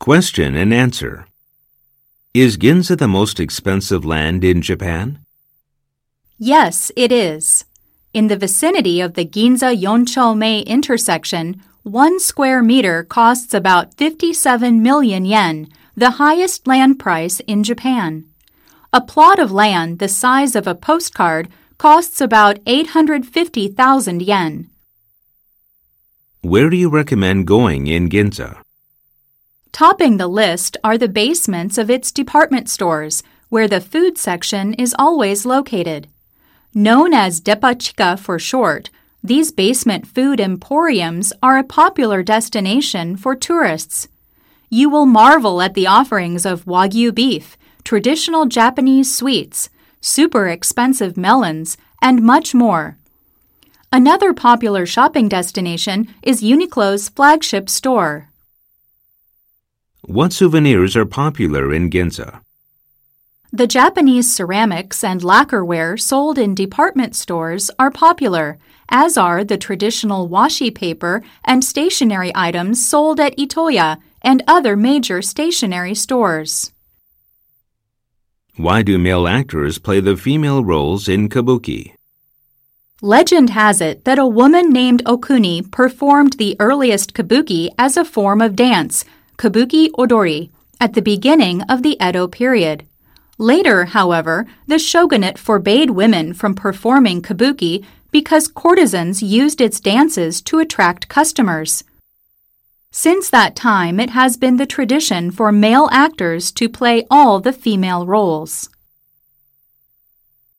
Question and answer. Is Ginza the most expensive land in Japan? Yes, it is. In the vicinity of the Ginza Yonchome intersection, one square meter costs about 57 million yen, the highest land price in Japan. A plot of land the size of a postcard costs about 850,000 yen. Where do you recommend going in Ginza? Topping the list are the basements of its department stores, where the food section is always located. Known as Depachika for short, these basement food emporiums are a popular destination for tourists. You will marvel at the offerings of Wagyu beef, traditional Japanese sweets, super expensive melons, and much more. Another popular shopping destination is Uniqlo's flagship store. What souvenirs are popular in Ginza? The Japanese ceramics and lacquerware sold in department stores are popular, as are the traditional washi paper and stationery items sold at Itoya and other major stationery stores. Why do male actors play the female roles in kabuki? Legend has it that a woman named Okuni performed the earliest kabuki as a form of dance kabuki odori, at the beginning of the Edo period. Later, however, the shogunate forbade women from performing kabuki because courtesans used its dances to attract customers. Since that time, it has been the tradition for male actors to play all the female roles.